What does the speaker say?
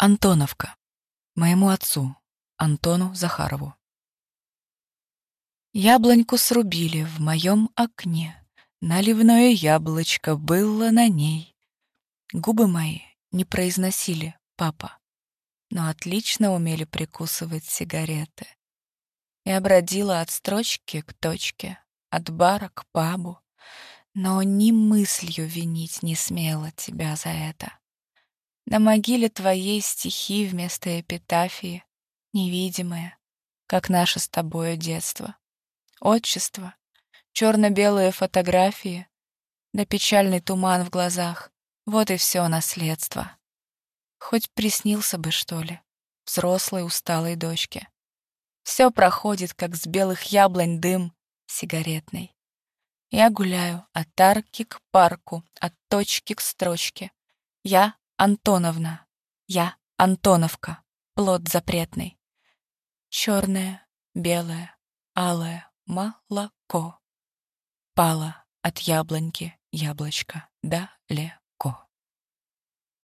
Антоновка. Моему отцу, Антону Захарову. Яблоньку срубили в моем окне. Наливное яблочко было на ней. Губы мои не произносили «папа», но отлично умели прикусывать сигареты. Я бродила от строчки к точке, от бара к пабу, но ни мыслью винить не смела тебя за это. На могиле твоей стихи вместо эпитафии, невидимые, как наше с тобою детство. Отчество, черно-белые фотографии, да печальный туман в глазах — вот и все наследство. Хоть приснился бы, что ли, взрослой усталой дочке. Все проходит, как с белых яблонь дым сигаретный. Я гуляю от арки к парку, от точки к строчке. Я Антоновна. Я Антоновка. Плод запретный. Черное, белое, алое молоко. Пало от яблоньки яблочко далеко.